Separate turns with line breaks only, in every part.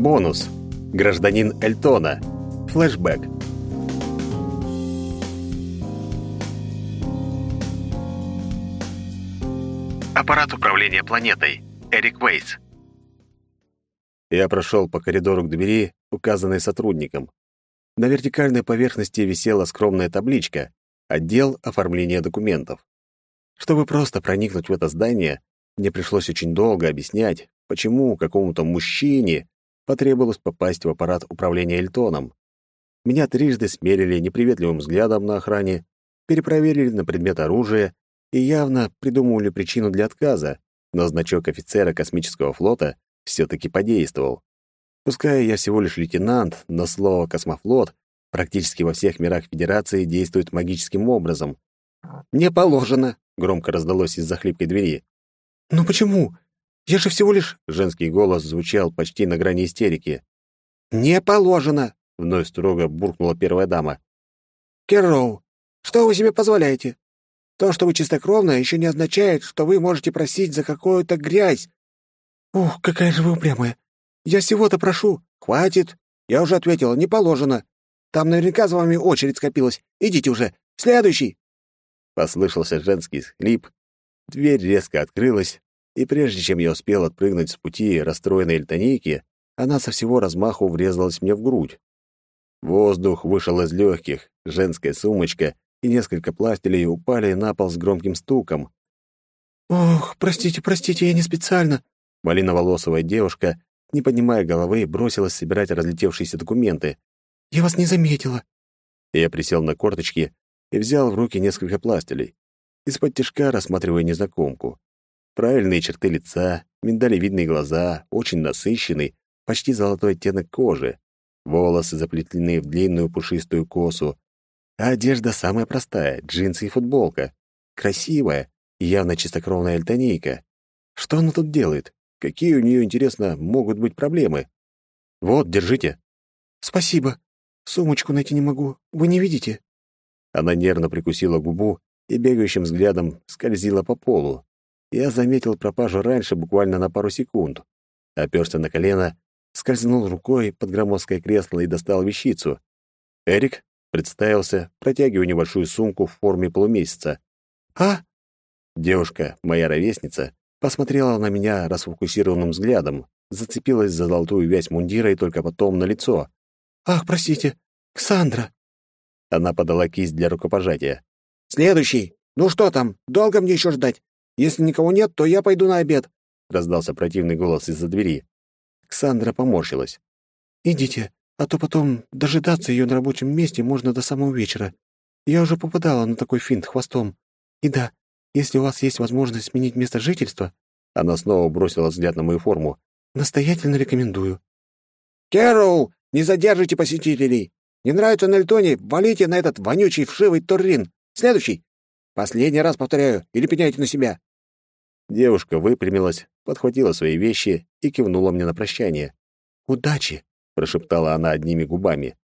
Бонус. Гражданин Эльтона. Флэшбэк. Аппарат управления планетой. Эрик Вейс. Я прошел по коридору к двери, указанной сотрудником. На вертикальной поверхности висела скромная табличка «Отдел оформления документов». Чтобы просто проникнуть в это здание, мне пришлось очень долго объяснять, почему какому-то мужчине потребовалось попасть в аппарат управления Эльтоном. Меня трижды смерили неприветливым взглядом на охране, перепроверили на предмет оружия и явно придумывали причину для отказа, но значок офицера космического флота все-таки подействовал. Пускай я всего лишь лейтенант, но слово «космофлот» практически во всех мирах Федерации действует магическим образом. «Не положено», — громко раздалось из-за хлипкой двери.
«Ну почему? Я же всего лишь...»
— женский голос звучал почти на грани истерики.
«Не положено», —
вновь строго буркнула первая дама.
«Керроу, что вы себе позволяете? То, что вы чистокровная, еще не означает, что вы можете просить за какую-то грязь. Ух, какая же вы упрямая. Я всего-то прошу. Хватит. Я уже ответила, не положено. Там наверняка за вами очередь скопилась. Идите уже. Следующий.
Послышался женский схлип. Дверь резко открылась, и прежде чем я успел отпрыгнуть с пути расстроенной эльтонейки, она со всего размаху врезалась мне в грудь. Воздух вышел из легких, женская сумочка и несколько пластилей упали на пол с громким стуком.
«Ох, простите, простите, я не специально!»
Малиноволосовая девушка, не поднимая головы, бросилась собирать разлетевшиеся документы.
«Я вас не заметила!»
Я присел на корточки и взял в руки несколько пластилей, из-под тяжка рассматривая незнакомку. Правильные черты лица, миндалевидные глаза, очень насыщенный, почти золотой оттенок кожи, волосы заплетены в длинную пушистую косу, а одежда самая простая — джинсы и футболка. Красивая и явно чистокровная альтанейка. Что она тут делает? Какие у нее, интересно, могут быть проблемы? Вот, держите.
Спасибо. Сумочку найти не могу. Вы не видите?
Она нервно прикусила губу и бегающим взглядом скользила по полу. Я заметил пропажу раньше буквально на пару секунд. Оперся на колено, скользнул рукой под громоздкое кресло и достал вещицу. «Эрик?» Представился, протягивая небольшую сумку в форме полумесяца.
«А?»
Девушка, моя ровесница, посмотрела на меня расфокусированным взглядом, зацепилась за золотую вязь мундира и только потом на лицо.
«Ах, простите, Ксандра!»
Она подала кисть для рукопожатия.
«Следующий! Ну что там, долго мне еще ждать? Если никого нет, то я пойду на обед!»
Раздался противный голос из-за двери. Ксандра поморщилась.
«Идите, а то потом дожидаться ее на рабочем месте можно до самого вечера. Я уже попадала на такой финт хвостом. И да, если у вас есть возможность сменить место жительства...»
Она снова бросила взгляд на мою форму.
«Настоятельно рекомендую».
«Кэрол, не задержите посетителей! Не нравится Нельтоне, валите на этот вонючий вшивый туррин! Следующий! Последний раз повторяю, или пеняйте на себя!»
Девушка выпрямилась, подхватила свои вещи и кивнула мне на прощание.
«Удачи!»
прошептала она одними губами.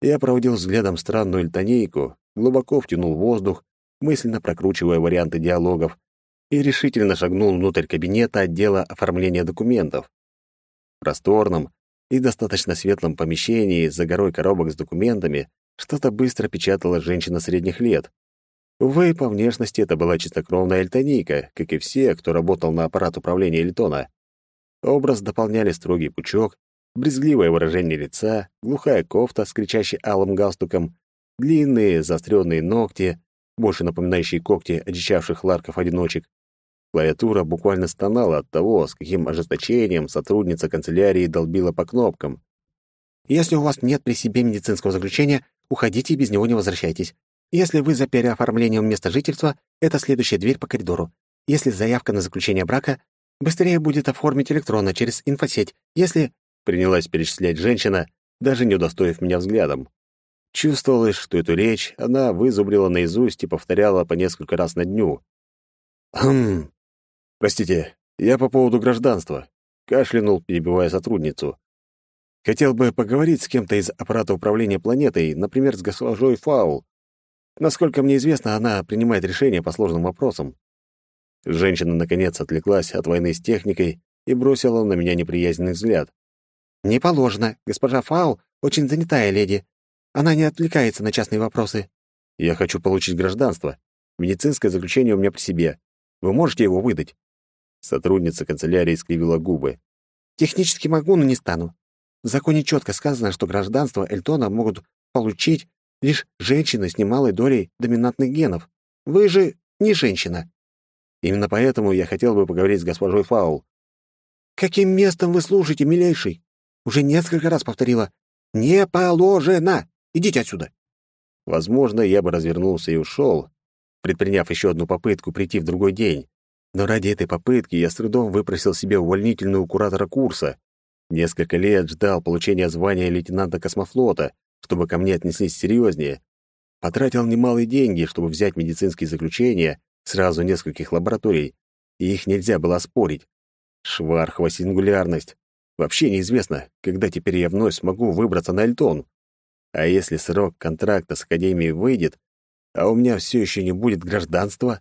Я проводил взглядом странную эльтонейку, глубоко втянул воздух, мысленно прокручивая варианты диалогов, и решительно шагнул внутрь кабинета отдела оформления документов. В просторном и достаточно светлом помещении за горой коробок с документами что-то быстро печатала женщина средних лет. Увы, по внешности это была чистокровная эльтонийка, как и все, кто работал на аппарат управления Эльтона. Образ дополняли строгий пучок, брезгливое выражение лица, глухая кофта с кричащей алым галстуком, длинные заостренные ногти, больше напоминающие когти одичавших ларков-одиночек. Клавиатура буквально стонала от того, с каким ожесточением сотрудница канцелярии долбила по кнопкам.
«Если у вас нет при себе медицинского заключения, уходите и без него не возвращайтесь. Если вы за переоформлением места жительства, это следующая дверь по коридору. Если заявка на заключение брака, быстрее будет оформить электронно через инфосеть. Если
принялась перечислять женщина, даже не удостоив меня взглядом. Чувствовалось, что эту речь она вызубрила наизусть и повторяла по несколько раз на дню. «Хм... Простите, я по поводу гражданства», — кашлянул, перебивая сотрудницу. «Хотел бы поговорить с кем-то из аппарата управления планетой, например, с госпожой Фаул. Насколько мне известно, она принимает решения по сложным вопросам». Женщина, наконец, отвлеклась от войны с техникой и бросила на меня неприязненный взгляд.
«Не положено. Госпожа Фау очень занятая леди. Она не отвлекается на частные вопросы».
«Я хочу получить гражданство. Медицинское заключение у меня при себе. Вы можете его выдать?» Сотрудница канцелярии скривила губы.
«Технически могу, но не стану. В законе четко сказано, что гражданство Эльтона могут получить лишь женщины с немалой долей доминантных генов. Вы же не женщина.
Именно поэтому я хотел бы поговорить с госпожой Фаул.
Каким местом вы служите, милейший? Уже несколько раз повторила. Не положено. Идите отсюда.
Возможно, я бы развернулся и ушел, предприняв еще одну попытку прийти в другой день. Но ради этой попытки я с трудом выпросил себе увольнительную куратора курса. Несколько лет ждал получения звания лейтенанта космофлота, чтобы ко мне отнеслись серьезнее. Потратил немалые деньги, чтобы взять медицинские заключения сразу нескольких лабораторий, и их нельзя было спорить. Швархова сингулярность. Вообще неизвестно, когда теперь я вновь смогу выбраться на Альтон. А если срок контракта с Академией выйдет, а у меня все еще не будет гражданства,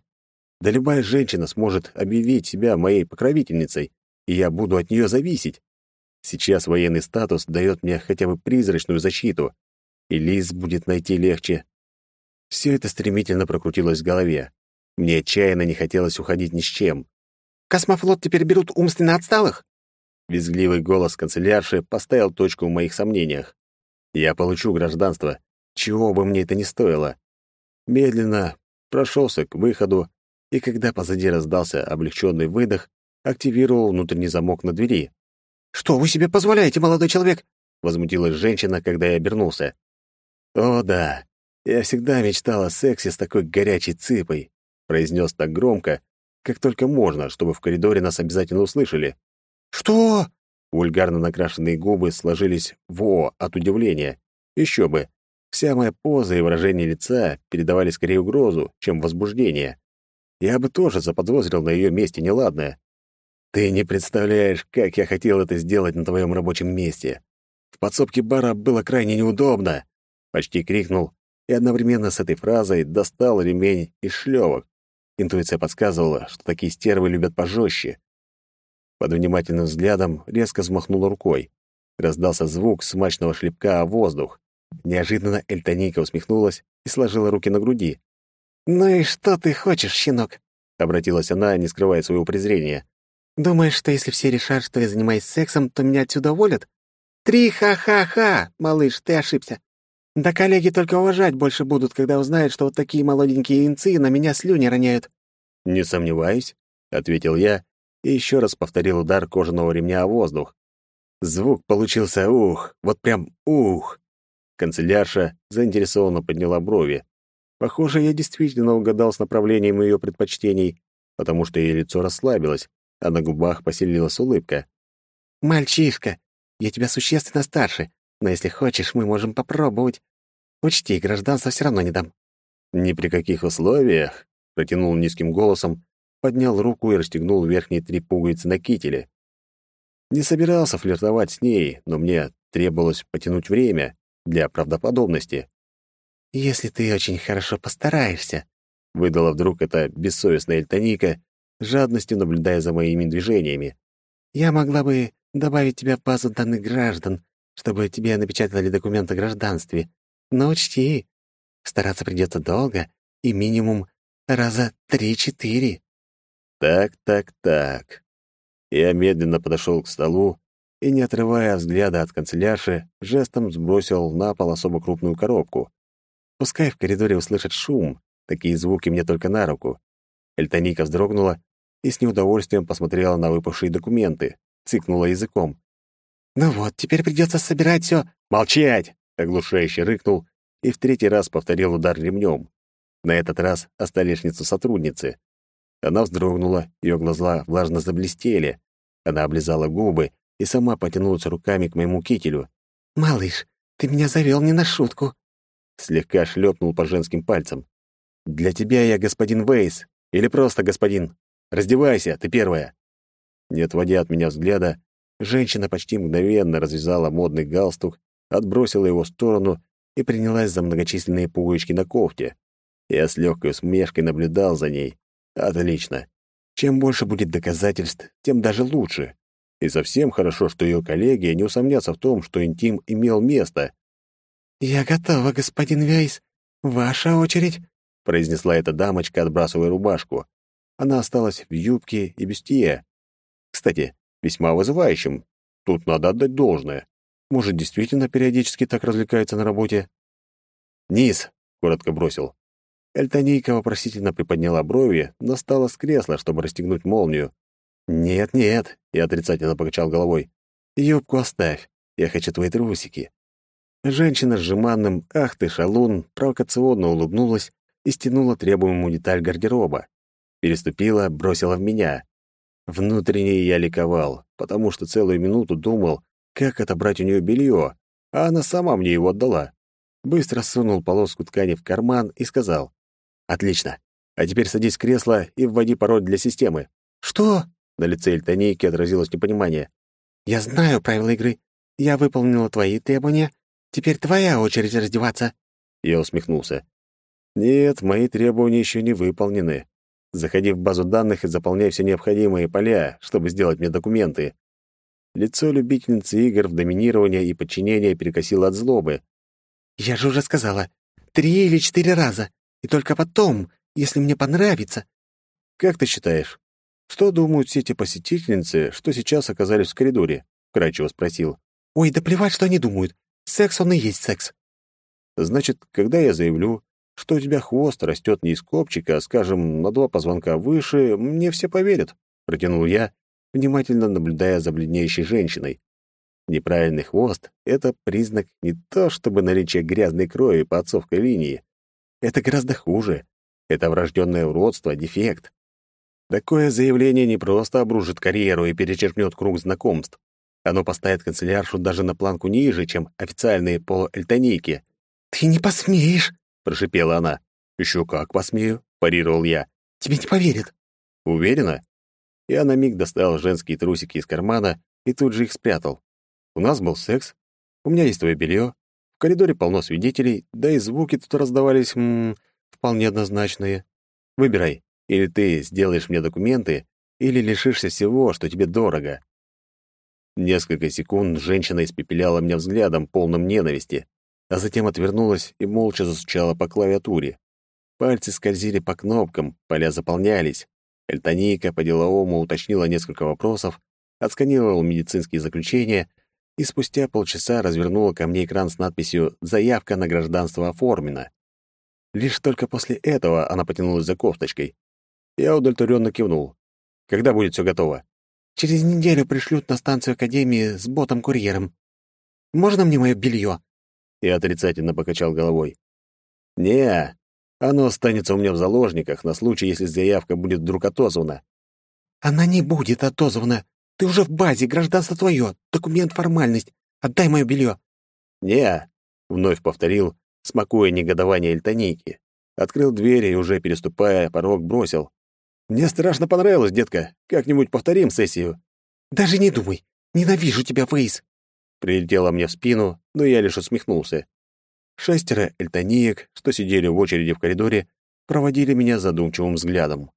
да любая женщина сможет объявить себя моей покровительницей, и я буду от нее зависеть. Сейчас военный статус дает мне хотя бы призрачную защиту, и Лиз будет найти легче. Все это стремительно прокрутилось в голове. Мне отчаянно не хотелось уходить ни с чем.
«Космофлот теперь берут умственно отсталых?»
Визгливый голос канцелярши поставил точку в моих сомнениях. Я получу гражданство, чего бы мне это ни стоило. Медленно прошелся к выходу, и когда позади раздался облегченный выдох, активировал внутренний замок на двери.
«Что вы себе позволяете, молодой человек?»
— возмутилась женщина, когда я обернулся. «О, да, я всегда мечтал о сексе с такой горячей цыпой», — произнес так громко, как только можно, чтобы в коридоре нас обязательно услышали.
«Что?»
Вульгарно накрашенные губы сложились в «о» от удивления. Еще бы. Вся моя поза и выражение лица передавали скорее угрозу, чем возбуждение. Я бы тоже заподозрил на ее месте неладное. Ты не представляешь, как я хотел это сделать на твоем рабочем месте. В подсобке бара было крайне неудобно. Почти крикнул, и одновременно с этой фразой достал ремень из шлевок. Интуиция подсказывала, что такие стервы любят пожестче. Под внимательным взглядом резко взмахнула рукой. Раздался звук смачного шлепка о воздух. Неожиданно Эльтоника усмехнулась и сложила руки на груди.
«Ну и что ты хочешь, щенок?» — обратилась она, не скрывая своего презрения. «Думаешь, что если все решат, что я занимаюсь сексом, то меня отсюда уволят? Три ха-ха-ха, малыш, ты ошибся. Да коллеги только уважать больше будут, когда узнают, что вот такие молоденькие инцы на меня слюни роняют».
«Не сомневаюсь», — ответил я и еще раз повторил удар кожаного ремня о воздух. Звук получился ух, вот прям ух. Канцелярша заинтересованно подняла брови. Похоже, я действительно угадал с направлением ее предпочтений, потому что ее лицо расслабилось, а на губах поселилась улыбка.
«Мальчишка, я тебя существенно старше, но если хочешь, мы можем попробовать. Учти, гражданство все равно не дам».
«Ни при каких условиях», — протянул низким голосом, поднял руку и расстегнул верхние три пуговицы на кителе. Не собирался флиртовать с ней, но мне требовалось потянуть время для правдоподобности.
«Если ты очень хорошо постараешься», —
выдала вдруг эта бессовестная эльтоника, жадностью наблюдая за моими движениями.
«Я могла бы добавить тебя в базу данных граждан, чтобы тебе напечатали документ о гражданстве. Но учти, стараться придется долго и минимум раза три-четыре».
Так, так, так. Я медленно подошел к столу и, не отрывая взгляда от канцелярши, жестом сбросил на пол особо крупную коробку. Пускай в коридоре услышат шум, такие звуки мне только на руку. Эльтоника вздрогнула и с неудовольствием посмотрела на выпавшие документы, цикнула языком.
«Ну вот, теперь придется собирать все.
«Молчать!» — оглушающе рыкнул и в третий раз повторил удар ремнем. На этот раз о столешницу сотрудницы. Она вздрогнула, ее глаза влажно заблестели. Она облизала губы и сама потянулась руками к моему кителю.
«Малыш, ты меня завел не на шутку».
Слегка шлепнул по женским пальцам. «Для тебя я господин Вейс. Или просто господин. Раздевайся, ты первая». Не отводя от меня взгляда, женщина почти мгновенно развязала модный галстук, отбросила его в сторону и принялась за многочисленные пуговички на кофте. Я с легкой усмешкой наблюдал за ней, Отлично. Чем больше будет доказательств, тем даже лучше. И совсем хорошо, что ее коллеги не усомнятся в том, что интим имел место.
«Я готова, господин Вейс. Ваша очередь», —
произнесла эта дамочка, отбрасывая рубашку. Она осталась в юбке и бюстье. Кстати, весьма вызывающим. Тут надо отдать должное. Может, действительно периодически так развлекается на работе? «Низ», — коротко бросил. Эльтонийка вопросительно приподняла брови, но встала с кресла, чтобы расстегнуть молнию. «Нет-нет», — я отрицательно покачал головой. «Юбку оставь, я хочу твои трусики». Женщина с жеманным «Ах ты, шалун!» провокационно улыбнулась и стянула требуемую деталь гардероба. Переступила, бросила в меня. Внутренне я ликовал, потому что целую минуту думал, как отобрать у нее белье, а она сама мне его отдала. Быстро сунул полоску ткани в карман и сказал. «Отлично. А теперь садись в кресло и вводи пароль для системы».
«Что?»
На лице Эльтонейки отразилось непонимание.
«Я знаю правила игры. Я выполнила твои требования. Теперь твоя очередь раздеваться».
Я усмехнулся. «Нет, мои требования еще не выполнены. Заходи в базу данных и заполняй все необходимые поля, чтобы сделать мне документы». Лицо любительницы игр в доминирование и подчинение перекосило от злобы.
«Я же уже сказала, три или четыре раза, и только потом, если мне понравится».
«Как ты считаешь, что думают все эти посетительницы, что сейчас оказались в коридоре?» — Крачево спросил.
«Ой, да плевать, что они думают. Секс он и есть секс».
«Значит, когда я заявлю, что у тебя хвост растет не из копчика, а, скажем, на два позвонка выше, мне все поверят», — протянул я, внимательно наблюдая за бледнеющей женщиной. Неправильный хвост — это признак не то чтобы наличия грязной крови по отцовской линии. Это гораздо хуже. Это врожденное уродство, дефект. Такое заявление не просто обрушит карьеру и перечеркнет круг знакомств. Оно поставит канцеляршу даже на планку ниже, чем официальные полуэльтонейки.
«Ты не посмеешь!»
— прошипела она. «Еще как посмею!» — парировал я.
«Тебе не поверят!»
«Уверена?» Я на миг достал женские трусики из кармана и тут же их спрятал. У нас был секс, у меня есть твое белье, в коридоре полно свидетелей, да и звуки тут раздавались м вполне однозначные. Выбирай, или ты сделаешь мне документы, или лишишься всего, что тебе дорого. Несколько секунд женщина испепеляла меня взглядом, полным ненависти, а затем отвернулась и молча застучала по клавиатуре. Пальцы скользили по кнопкам, поля заполнялись. Эльтонийка по-деловому уточнила несколько вопросов, отсканировала медицинские заключения и спустя полчаса развернула ко мне экран с надписью «Заявка на гражданство оформлена». Лишь только после этого она потянулась за кофточкой. Я удовлетворенно кивнул. «Когда будет все готово?»
«Через неделю пришлют на станцию Академии с ботом-курьером. Можно мне мое белье?»
Я отрицательно покачал головой. «Не, оно останется у меня в заложниках на случай, если заявка будет вдруг отозвана».
«Она не будет отозвана. Ты уже в базе, гражданство твое, документ формальность. Отдай мое белье.
Не, вновь повторил, смакуя негодование эльтонейки. Открыл дверь и, уже переступая порог, бросил. «Мне страшно понравилось, детка. Как-нибудь повторим сессию».
«Даже не думай. Ненавижу тебя, Фейс».
Прилетела мне в спину, но я лишь усмехнулся. Шестеро эльтониек, что сидели в очереди в коридоре, проводили меня задумчивым взглядом.